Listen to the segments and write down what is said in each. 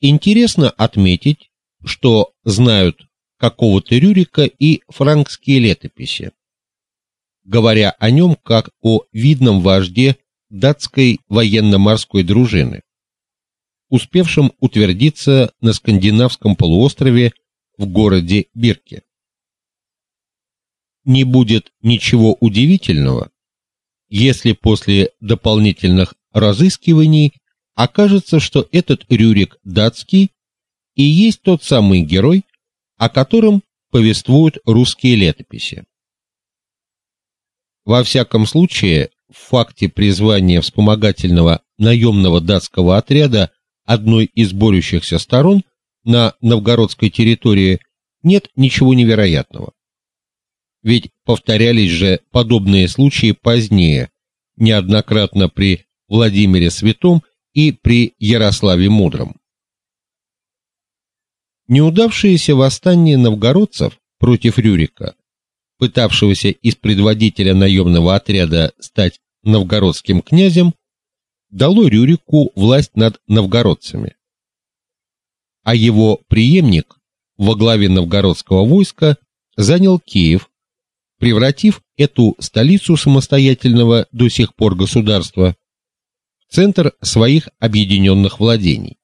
Интересно отметить, что знают какого-то Рюрика и франкские летописи, говоря о нем как о видном вожде датской военно-морской дружины, успевшем утвердиться на скандинавском полуострове в городе Бирке. Не будет ничего удивительного, если после дополнительных разыскиваний окажется, что этот Рюрик датский и есть тот самый герой, о котором повествуют русские летописи. Во всяком случае, в факте призвания вспомогательного наемного датского отряда одной из борющихся сторон на новгородской территории нет ничего невероятного. Ведь повторялись же подобные случаи позднее, неоднократно при Владимире Святом и при Ярославе Мудром. Неудавшееся восстание новгородцев против Рюрика, пытавшегося из предводителя наемного отряда стать новгородским князем, дало Рюрику власть над новгородцами. А его преемник во главе новгородского войска занял Киев, превратив эту столицу самостоятельного до сих пор государства центр своих объединенных владений.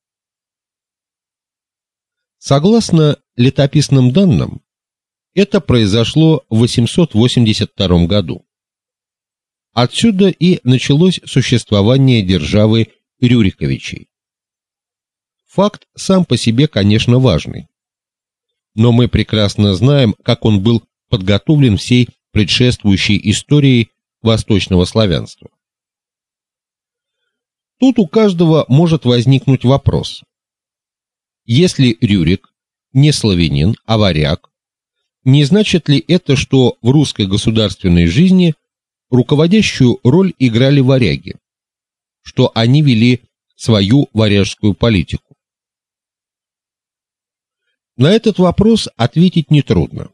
Согласно летописным данным, это произошло в 882 году. Отсюда и началось существование державы Рюриковичей. Факт сам по себе, конечно, важный. Но мы прекрасно знаем, как он был подготовлен всей предшествующей историей восточного славянства. Тут у каждого может возникнуть вопрос: если Рюрик не славянин, а варяг, не значит ли это, что в русской государственной жизни руководящую роль играли варяги, что они вели свою варяжскую политику? На этот вопрос ответить нетрудно.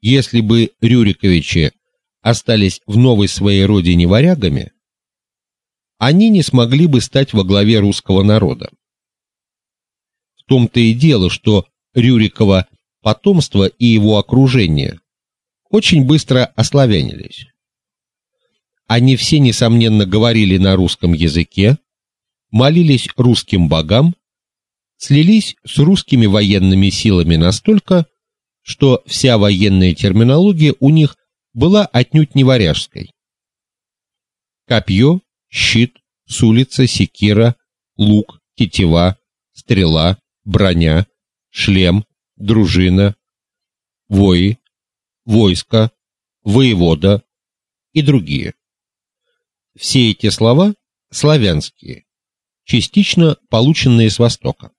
Если бы Рюриковичи остались в новой своей родине варягами, они не смогли бы стать во главе русского народа том-то и дело, что Рюрикова потомство и его окружение очень быстро ославянились. Они все несомненно говорили на русском языке, молились русским богам, слились с русскими военными силами настолько, что вся военная терминология у них была отнюдь не варяжской. Копье, щит, сулица, секира, лук, тетива, стрела, броня, шлем, дружина, вои, войско, воевода и другие. Все эти слова славянские, частично полученные с востока.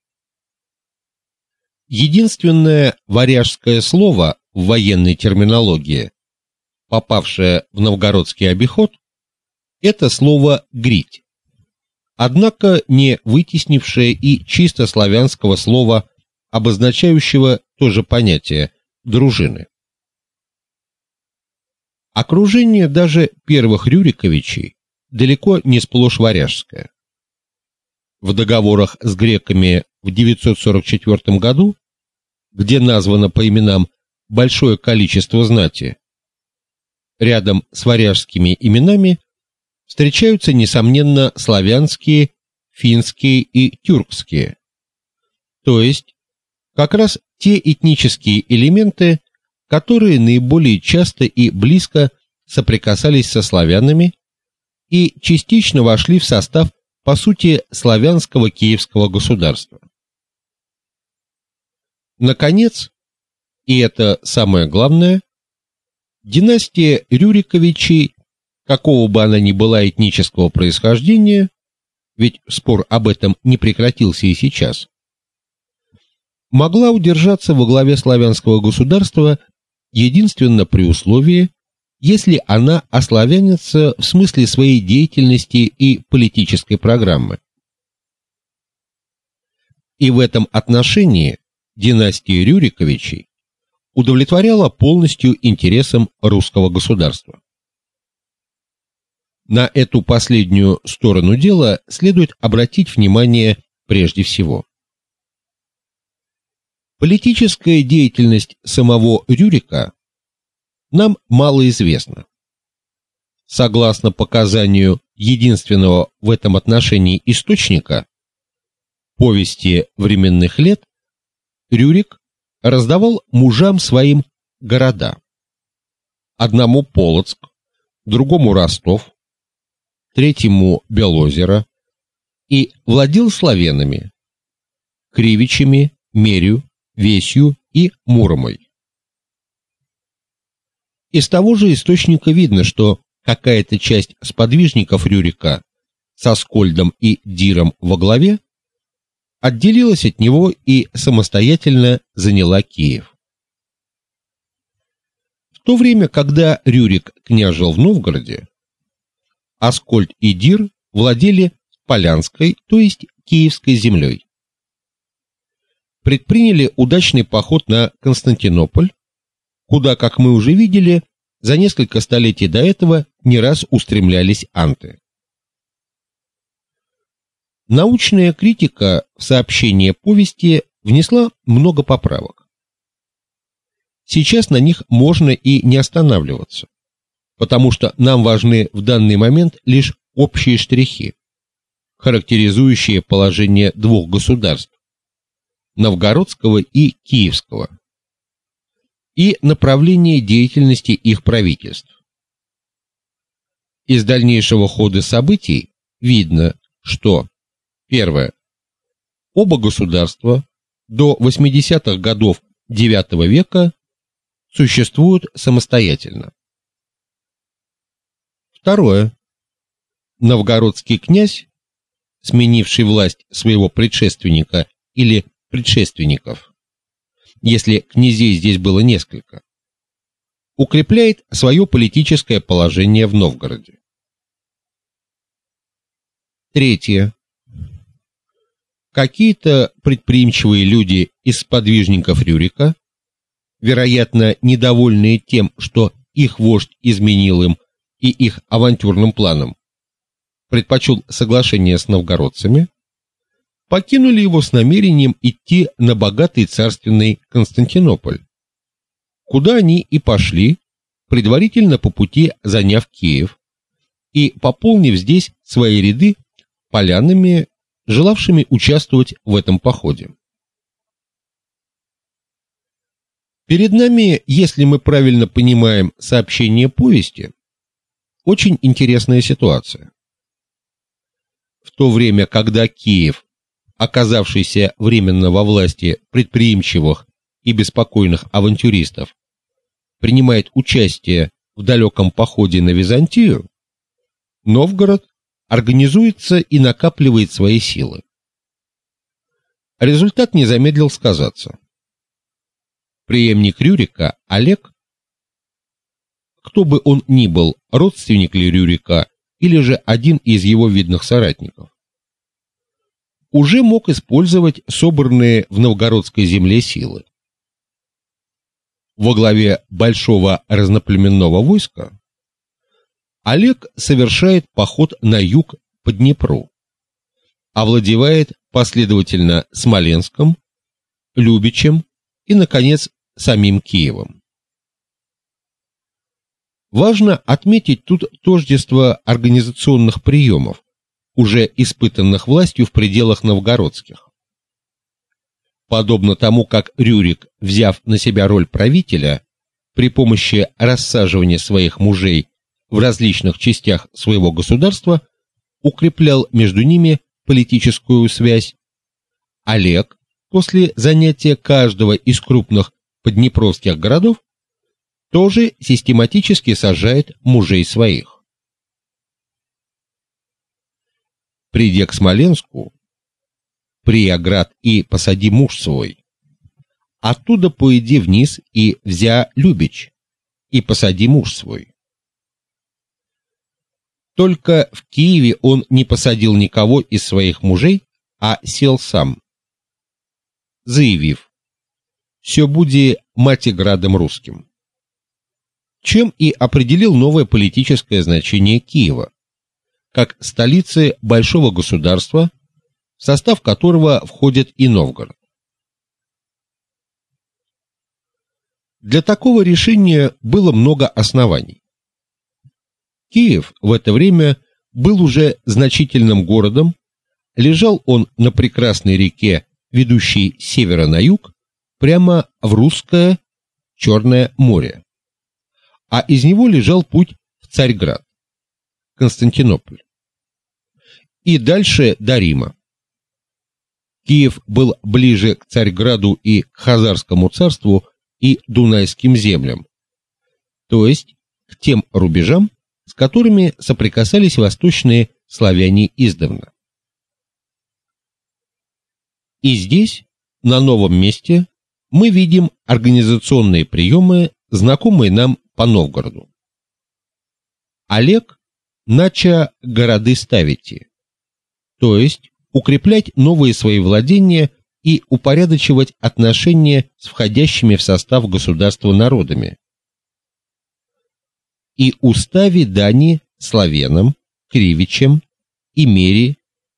Единственное варяжское слово в военной терминологии, попавшее в новгородский обиход, это слово грить однако не вытеснившее и чисто славянского слова, обозначающего то же понятие дружины. Окружение даже первых Рюриковичей далеко не сплошь варяжское. В договорах с греками в 944 году, где названо по именам большое количество знати, рядом с варяжскими именами встречаются несомненно славянские, финские и тюркские. То есть как раз те этнические элементы, которые наиболее часто и близко соприкасались со славянами и частично вошли в состав по сути славянского киевского государства. Наконец, и это самое главное, династия Рюриковичей какого бы она ни была этнического происхождения, ведь спор об этом не прекратился и сейчас, могла удержаться во главе славянского государства единственно при условии, если она ославянится в смысле своей деятельности и политической программы. И в этом отношении династия Рюриковичей удовлетворяла полностью интересам русского государства. На эту последнюю сторону дела следует обратить внимание прежде всего. Политическая деятельность самого Рюрика нам мало известна. Согласно показанию единственного в этом отношении источника, повести временных лет, Рюрик раздавал мужам своим города. Одному Полоцк, другому Ростов, третьему Белозеро и владел славянами, Кривичами, Мерью, Весью и Муромой. Из того же источника видно, что какая-то часть сподвижников Рюрика со Скольдом и Диром во главе отделилась от него и самостоятельно заняла Киев. В то время, когда Рюрик княжил в Новгороде, Аскольд и Дир владели Полянской, то есть Киевской землей. Предприняли удачный поход на Константинополь, куда, как мы уже видели, за несколько столетий до этого не раз устремлялись анты. Научная критика в сообщение повести внесла много поправок. Сейчас на них можно и не останавливаться, потому что нам важны в данный момент лишь общие штрихи, характеризующие положение двух государств новгородского и киевского и направление деятельности их правительств. Из дальнейшего хода событий видно, что первое оба государства до 80-х годов IX века существуют самостоятельно. Второе. Новгородский князь, сменивший власть своего предшественника или предшественников, если князей здесь было несколько, укрепляет свое политическое положение в Новгороде. Третье. Какие-то предприимчивые люди из подвижников Рюрика, вероятно, недовольные тем, что их вождь изменил им и их авантюрным планам, предпочел соглашение с новгородцами, покинули его с намерением идти на богатый царственный Константинополь, куда они и пошли, предварительно по пути заняв Киев и пополнив здесь свои ряды полянами, желавшими участвовать в этом походе. Перед нами, если мы правильно понимаем сообщение повести, очень интересная ситуация. В то время, когда Киев оказавшийся временно во власти предприимчивых и беспокойных авантюристов, принимает участие в далеком походе на Византию, Новгород организуется и накапливает свои силы. Результат не замедлил сказаться. Преемник Рюрика Олег, кто бы он ни был, родственник ли Рюрика или же один из его видных соратников, уже мог использовать собранные в новгородской земле силы. Во главе большого разноплеменного войска Олег совершает поход на юг по Днепру, овладевает последовательно Смоленском, Любичем и наконец самим Киевом. Важно отметить тут тождество организационных приемов, уже испытанных властью в пределах новгородских. Подобно тому, как Рюрик, взяв на себя роль правителя, при помощи рассаживания своих мужей в различных частях своего государства укреплял между ними политическую связь, Олег после занятия каждого из крупных поднепровских городов тоже систематически сажает мужей своих. Придя к Смоленску, Прияград и посади муж свой. Оттуда пойди вниз и взя Любич, и посади муж свой. Только в Киеве он не посадил никого из своих мужей, а сел сам, заявив: "Все буди матиградом русским". Чем и определил новое политическое значение Киева как столицы большого государства, в состав которого входит и Новгород. Для такого решения было много оснований. Киев в это время был уже значительным городом, лежал он на прекрасной реке, ведущей с севера на юг, прямо в русское Черное море. А из него лежал путь в Царьград, Константинополь. И дальше до Рима. Киев был ближе к Царьграду и Хазарскому царству и Дунайским землям, то есть к тем рубежам, с которыми соприкасались восточные славяне издавна. И здесь, на новом месте, мы видим организационные приемы, знакомые нам по Новгороду. Олег нача города ставить, то есть укреплять новые свои владения и упорядочивать отношения с входящими в состав государства народами, и уставе дани славянам, кривичам и мери,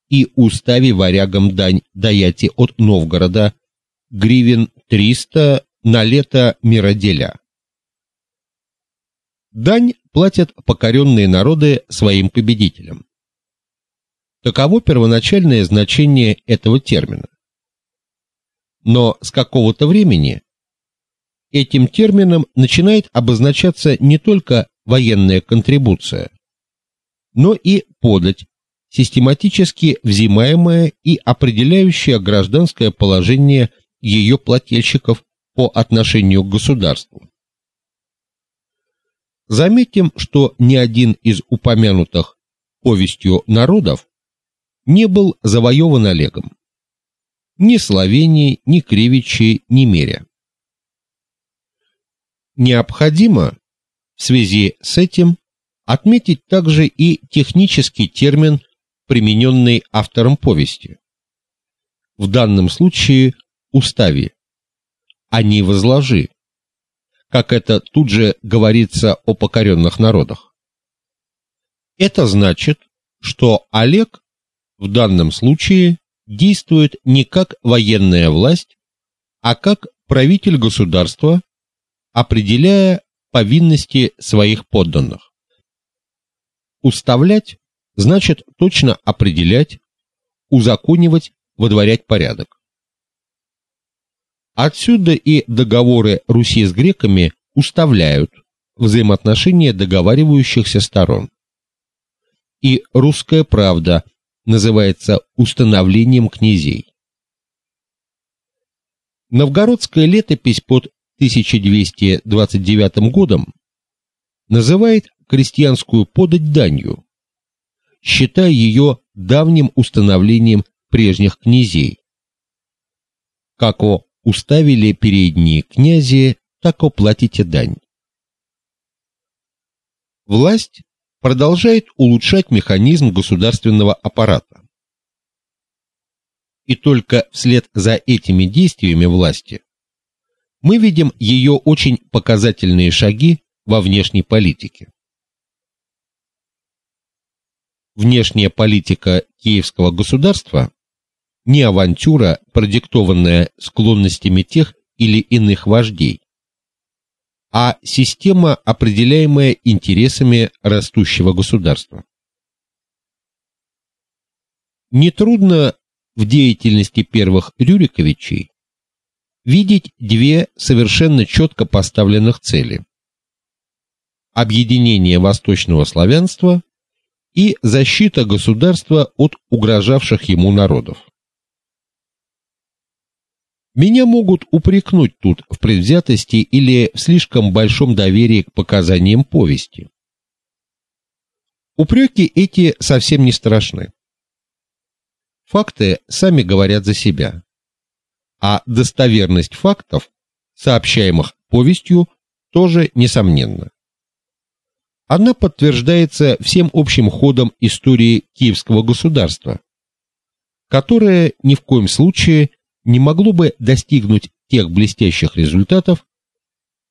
и уставе варягам дань даяти от Новгорода гривен 300 на лето мироделя. Дань платят покоренные народы своим победителям. Таково первоначальное значение этого термина. Но с какого-то времени этим термином начинает обозначаться не только военная контрибуция, но и подать, систематически взимаемая и определяющая гражданское положение ее плательщиков по отношению к государству. Заметим, что ни один из упомянутых повестью народов не был завоеван Олегом. Ни Словении, ни Кривичи, ни Меря. Необходимо в связи с этим отметить также и технический термин, примененный автором повести. В данном случае уставе, а не возложи, как это тут же говорится о покоренных народах. Это значит, что Олег в данном случае действует не как военная власть, а как правитель государства, определяя повинности своих подданных. Уставлять значит точно определять, узаконивать, водворять порядок. Отсюда и договоры Руси с греками уставляют взаимоотношения договаривающихся сторон. И русская правда называется установлением князей. Новгородская летопись под 1229 годом называет крестьянскую подать данью, считая ее давним установлением прежних князей. Как о уставили передние князи, так оплатите дань. Власть продолжает улучшать механизм государственного аппарата. И только вслед за этими действиями власти мы видим ее очень показательные шаги во внешней политике. Внешняя политика киевского государства не авантюра, продиктованная склонностями тех или иных вождей, а система, определяемая интересами растущего государства. Нетрудно в деятельности первых Рюриковичей видеть две совершенно четко поставленных цели: объединение восточного славянства и защита государства от угрожавших ему народов. Меня могут упрекнуть тут в предвзятости или в слишком большом доверии к показаниям повести. Упреки эти совсем не страшны. Факты сами говорят за себя а достоверность фактов, сообщаемых повестью, тоже несомненна. Она подтверждается всем общим ходом истории Киевского государства, которое ни в коем случае не могло бы достигнуть тех блестящих результатов,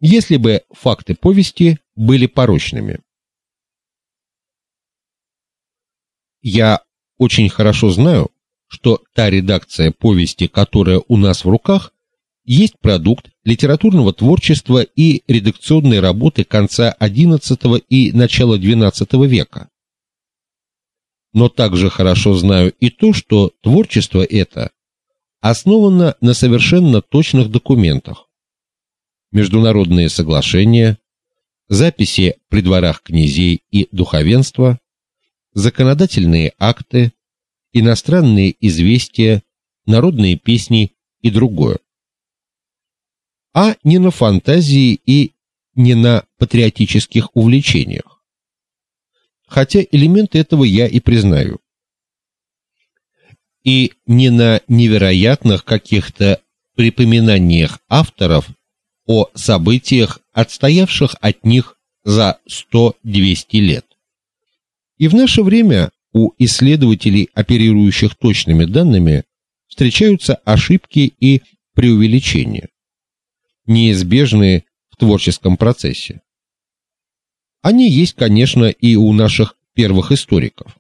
если бы факты повести были порочными. Я очень хорошо знаю, что та редакция повести, которая у нас в руках, есть продукт литературного творчества и редакционной работы конца XI и начала XII века. Но также хорошо знаю и то, что творчество это основано на совершенно точных документах. Международные соглашения, записи при дворах князей и духовенства, законодательные акты, иностранные известия, народные песни и другое. А не на фантазии и не на патриотических увлечениях. Хотя элементы этого я и признаю. И не на невероятных каких-то припоминаниях авторов о событиях, отстоявших от них за 100-200 лет. И в наше время у исследователей, оперирующих точными данными, встречаются ошибки и преувеличения, неизбежные в творческом процессе. Они есть, конечно, и у наших первых историков.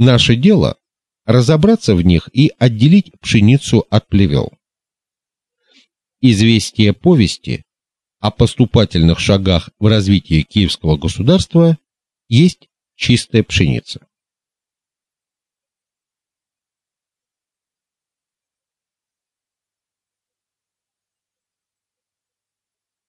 Наше дело разобраться в них и отделить пшеницу от плевел. Известие повести о поступательных шагах в развитии киевского государства есть чистая пшеница.